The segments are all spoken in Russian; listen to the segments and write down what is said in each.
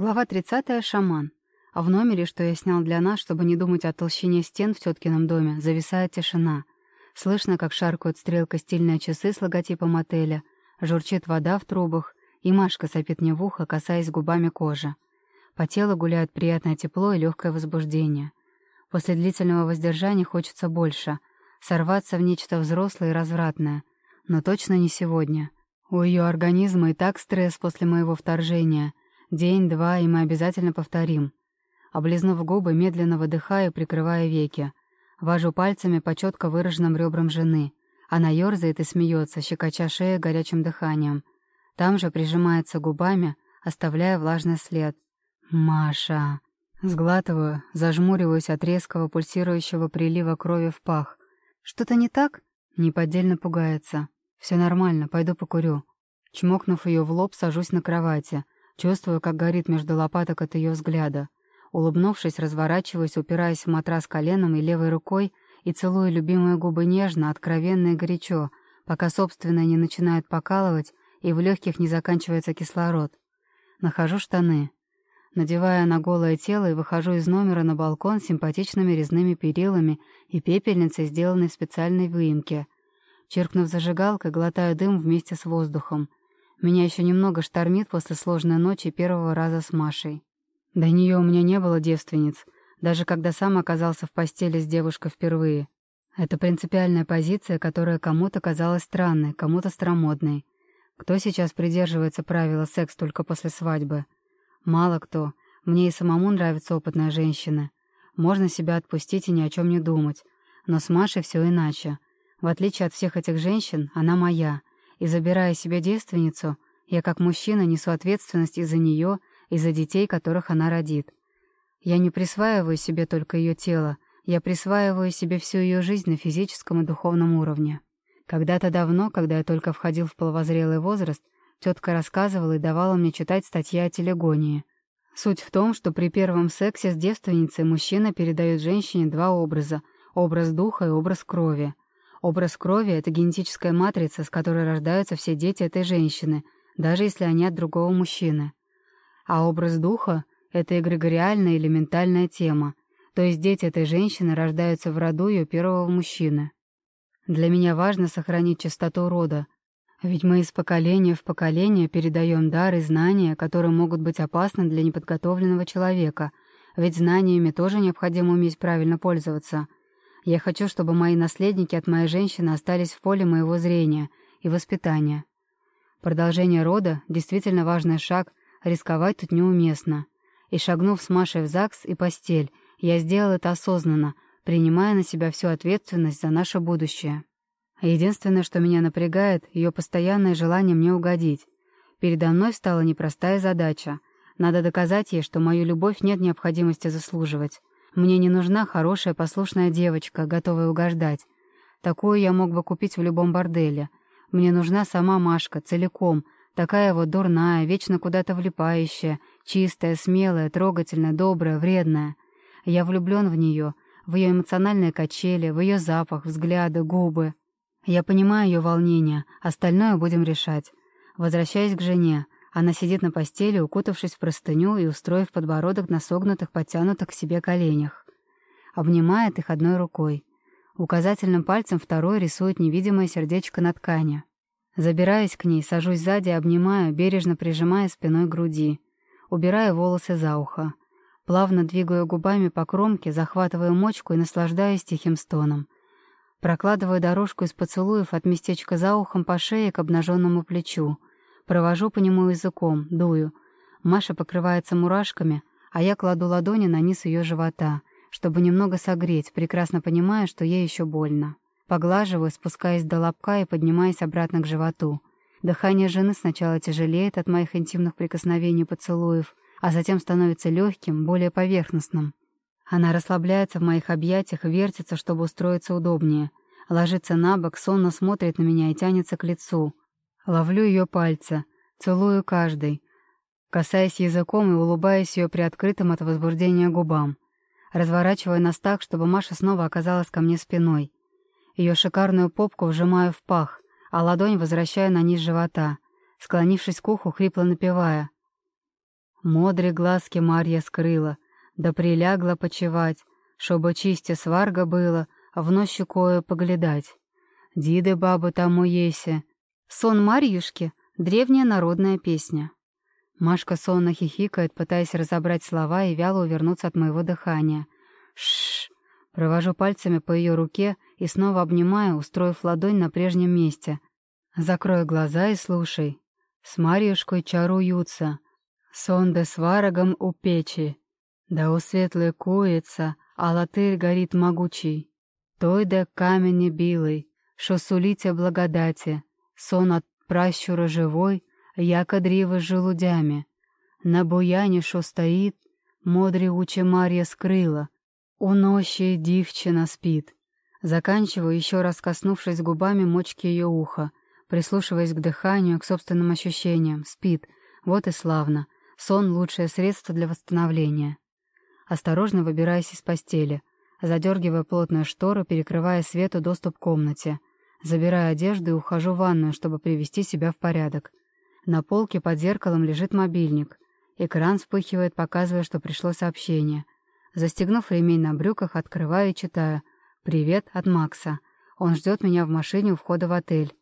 Глава 30. Шаман. А в номере, что я снял для нас, чтобы не думать о толщине стен в теткином доме, зависает тишина. Слышно, как шаркают стрелка стильные часы с логотипом отеля, журчит вода в трубах, и Машка сопит мне в ухо, касаясь губами кожи. По телу гуляет приятное тепло и легкое возбуждение. После длительного воздержания хочется больше — сорваться в нечто взрослое и развратное. Но точно не сегодня. У ее организма и так стресс после моего вторжения — День-два, и мы обязательно повторим. Облизнув губы, медленно выдыхаю, прикрывая веки. Важу пальцами по четко выраженным ребрам жены. Она ерзает и смеется, щекоча шею горячим дыханием. Там же прижимается губами, оставляя влажный след. «Маша!» Сглатываю, зажмуриваюсь от резкого пульсирующего прилива крови в пах. «Что-то не так?» Неподдельно пугается. «Все нормально, пойду покурю». Чмокнув ее в лоб, сажусь на кровати — Чувствую, как горит между лопаток от ее взгляда. Улыбнувшись, разворачиваюсь, упираясь в матрас коленом и левой рукой и целую любимые губы нежно, откровенно и горячо, пока собственное не начинает покалывать и в легких не заканчивается кислород. Нахожу штаны. Надевая на голое тело и выхожу из номера на балкон с симпатичными резными перилами и пепельницей, сделанной в специальной выемке. Черкнув зажигалкой, глотаю дым вместе с воздухом. Меня еще немного штормит после сложной ночи первого раза с Машей. До нее у меня не было девственниц, даже когда сам оказался в постели с девушкой впервые. Это принципиальная позиция, которая кому-то казалась странной, кому-то старомодной. Кто сейчас придерживается правила секс только после свадьбы? Мало кто. Мне и самому нравится опытная женщина. Можно себя отпустить и ни о чем не думать. Но с Машей все иначе. В отличие от всех этих женщин, она моя — и забирая себе девственницу, я как мужчина несу ответственность и за нее, и за детей, которых она родит. Я не присваиваю себе только ее тело, я присваиваю себе всю ее жизнь на физическом и духовном уровне. Когда-то давно, когда я только входил в половозрелый возраст, тетка рассказывала и давала мне читать статьи о телегонии. Суть в том, что при первом сексе с девственницей мужчина передает женщине два образа — образ духа и образ крови — Образ крови — это генетическая матрица, с которой рождаются все дети этой женщины, даже если они от другого мужчины. А образ духа — это эгрегориальная или ментальная тема, то есть дети этой женщины рождаются в роду ее первого мужчины. Для меня важно сохранить чистоту рода, ведь мы из поколения в поколение передаем дары и знания, которые могут быть опасны для неподготовленного человека, ведь знаниями тоже необходимо уметь правильно пользоваться — я хочу, чтобы мои наследники от моей женщины остались в поле моего зрения и воспитания. Продолжение рода — действительно важный шаг, рисковать тут неуместно. И шагнув с Машей в ЗАГС и постель, я сделал это осознанно, принимая на себя всю ответственность за наше будущее. Единственное, что меня напрягает, ее постоянное желание мне угодить. Передо мной стала непростая задача. Надо доказать ей, что мою любовь нет необходимости заслуживать. Мне не нужна хорошая послушная девочка, готовая угождать. Такую я мог бы купить в любом борделе. Мне нужна сама Машка, целиком, такая вот дурная, вечно куда-то влипающая, чистая, смелая, трогательная, добрая, вредная. Я влюблен в нее, в ее эмоциональные качели, в ее запах, взгляды, губы. Я понимаю ее волнение, остальное будем решать. Возвращаясь к жене, она сидит на постели, укутавшись в простыню и устроив подбородок на согнутых, подтянутых к себе коленях. Обнимает их одной рукой. Указательным пальцем второй рисует невидимое сердечко на ткани. Забираюсь к ней, сажусь сзади, обнимаю, бережно прижимая спиной груди. Убираю волосы за ухо. Плавно двигаю губами по кромке, захватываю мочку и наслаждаюсь тихим стоном. Прокладываю дорожку из поцелуев от местечка за ухом по шее к обнаженному плечу — Провожу по нему языком, дую. Маша покрывается мурашками, а я кладу ладони на низ ее живота, чтобы немного согреть, прекрасно понимая, что ей еще больно. Поглаживаю, спускаясь до лобка и поднимаясь обратно к животу. Дыхание жены сначала тяжелеет от моих интимных прикосновений и поцелуев, а затем становится легким, более поверхностным. Она расслабляется в моих объятиях, вертится, чтобы устроиться удобнее. Ложится на бок, сонно смотрит на меня и тянется к лицу, Ловлю ее пальцы, целую каждый, касаясь языком и улыбаясь ее приоткрытым от возбуждения губам. Разворачиваю нас так, чтобы Маша снова оказалась ко мне спиной. Ее шикарную попку вжимаю в пах, а ладонь возвращаю на низ живота, склонившись к уху, хрипло напевая. Модрі глазки Мар'я скрила, да прилягла почевать, чтобы чисте сварга было, в ночь кое поглядать. Диды бабы тому есе. Сон Марьюшки — древняя народная песня. Машка сонно хихикает, пытаясь разобрать слова и вяло увернуться от моего дыхания. Шш. Провожу пальцами по ее руке и снова обнимаю, устроив ладонь на прежнем месте. Закрой глаза и слушай. С Марьюшкой чаруются. Сон да сварогом у печи. Да у светлой куется, а латырь горит могучий. Той да камені білий, що суліться благодаті, сон от пращура живой, яко дріва з желудями. На буяні, що стоїть, модрі уче Марья скрыла, у ночи дівчина спит. Заканчиваю, еще раз коснувшись губами мочки ее уха, прислушиваясь к дыханию, к собственным ощущениям. Спит. Вот и славно. Сон — лучшее средство для восстановления. Осторожно выбираясь из постели, задергивая плотную штору, перекрывая свету доступ к комнате. Забираю одежду и ухожу в ванную, чтобы привести себя в порядок. На полке под зеркалом лежит мобильник. Экран вспыхивает, показывая, что пришло сообщение. Застегнув ремень на брюках, открываю и читаю. «Привет от Макса. Он ждет меня в машине у входа в отель».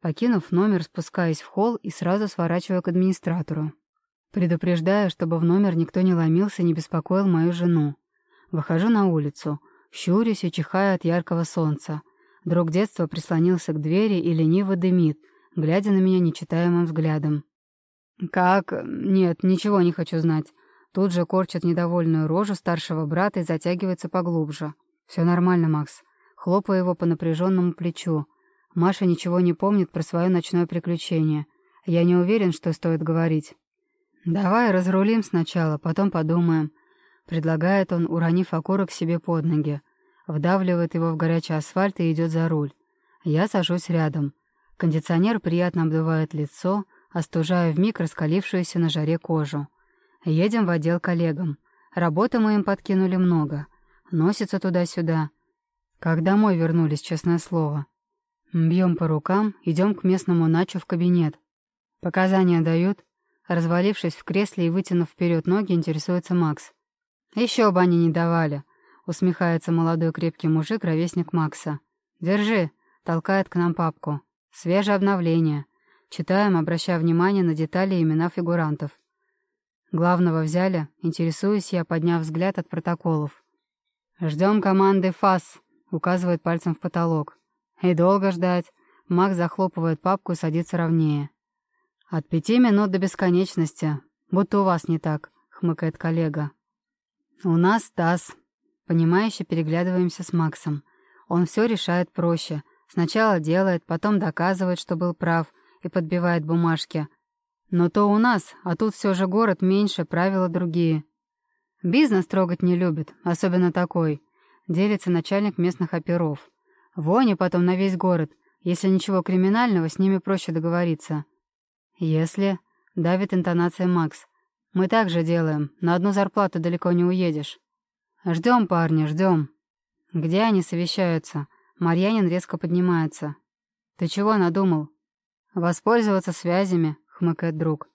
Покинув номер, спускаюсь в холл и сразу сворачиваю к администратору. Предупреждаю, чтобы в номер никто не ломился и не беспокоил мою жену. Выхожу на улицу, щурюсь и чихаю от яркого солнца. Друг детства прислонился к двери и лениво дымит, глядя на меня нечитаемым взглядом. «Как? Нет, ничего не хочу знать». Тут же корчит недовольную рожу старшего брата и затягивается поглубже. «Все нормально, Макс». Хлопаю его по напряженному плечу. Маша ничего не помнит про свое ночное приключение. Я не уверен, что стоит говорить. «Давай разрулим сначала, потом подумаем», — предлагает он, уронив окурок себе под ноги. Вдавливает его в горячий асфальт и идет за руль. Я сажусь рядом. Кондиционер приятно обдувает лицо, остужая вмиг раскалившуюся на жаре кожу. Едем в отдел коллегам. Работы мы им подкинули много. Носится туда-сюда. Как домой вернулись, честное слово. Бьем по рукам, идем к местному начу в кабинет. Показания дают. Развалившись в кресле и вытянув вперед ноги, интересуется Макс. «Еще бы они не давали», — усмехается молодой крепкий мужик, ровесник Макса. «Держи», — толкает к нам папку. «Свежее обновление». Читаем, обращая внимание на детали и имена фигурантов. Главного взяли, интересуюсь я, подняв взгляд от протоколов. «Ждем команды ФАС», — указывает пальцем в потолок. «И долго ждать». Макс захлопывает папку и садится ровнее. «От пяти минут до бесконечности. Будто у вас не так», — хмыкает коллега. «У нас ТАСС». Понимающе переглядываемся с Максом. Он все решает проще. Сначала делает, потом доказывает, что был прав, и подбивает бумажки. Но то у нас, а тут все же город меньше, правила другие. Бизнес трогать не любит, особенно такой. Делится начальник местных оперов. Вони потом на весь город. Если ничего криминального, с ними проще договориться. «Если...» — давит интонация Макс. «Мы так же делаем. На одну зарплату далеко не уедешь». «Ждем, парни, ждем». «Где они совещаются?» Марьянин резко поднимается. «Ты чего надумал?» «Воспользоваться связями», — хмыкает друг.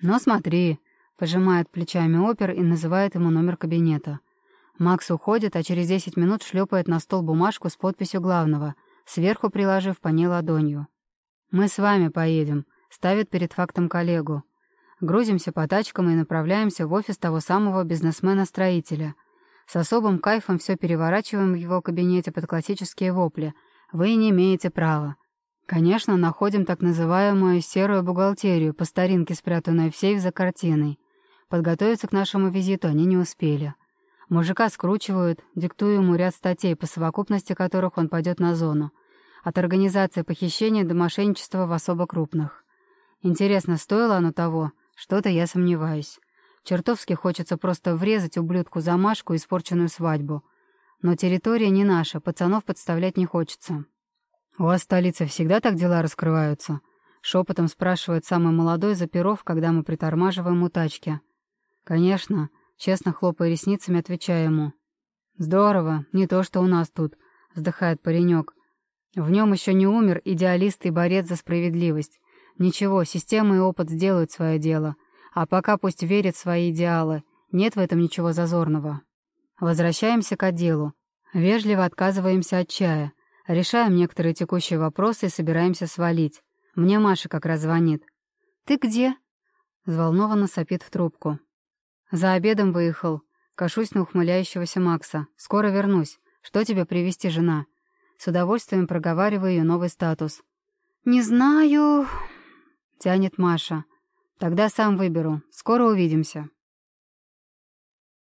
«Ну смотри», — пожимает плечами опер и называет ему номер кабинета. Макс уходит, а через десять минут шлепает на стол бумажку с подписью главного, сверху приложив по ней ладонью. «Мы с вами поедем», ставит перед фактом коллегу. Грузимся по тачкам и направляемся в офис того самого бизнесмена-строителя. С особым кайфом все переворачиваем в его кабинете под классические вопли. Вы не имеете права. Конечно, находим так называемую серую бухгалтерию, по старинке спрятанную в сейф за картиной. Подготовиться к нашему визиту они не успели. Мужика скручивают, диктуя ему ряд статей, по совокупности которых он пойдет на зону. От организации похищения до мошенничества в особо крупных. Интересно, стоило оно того? Что-то я сомневаюсь. Чертовски хочется просто врезать ублюдку замашку и испорченную свадьбу. Но территория не наша, пацанов подставлять не хочется. «У вас в столице всегда так дела раскрываются?» Шепотом спрашивает самый молодой Заперов, когда мы притормаживаем у тачки. «Конечно», — честно хлопая ресницами, отвечаю ему. «Здорово, не то, что у нас тут», — вздыхает паренек. В нем еще не умер идеалист и борец за справедливость. Ничего, система и опыт сделают свое дело. А пока пусть верит в свои идеалы. Нет в этом ничего зазорного. Возвращаемся к делу. Вежливо отказываемся от чая. Решаем некоторые текущие вопросы и собираемся свалить. Мне Маша как раз звонит. «Ты где?» Взволнованно сопит в трубку. «За обедом выехал. Кашусь на ухмыляющегося Макса. Скоро вернусь. Что тебе привести жена?» С удовольствием проговариваю ее новый статус. «Не знаю...» — тянет Маша. «Тогда сам выберу. Скоро увидимся».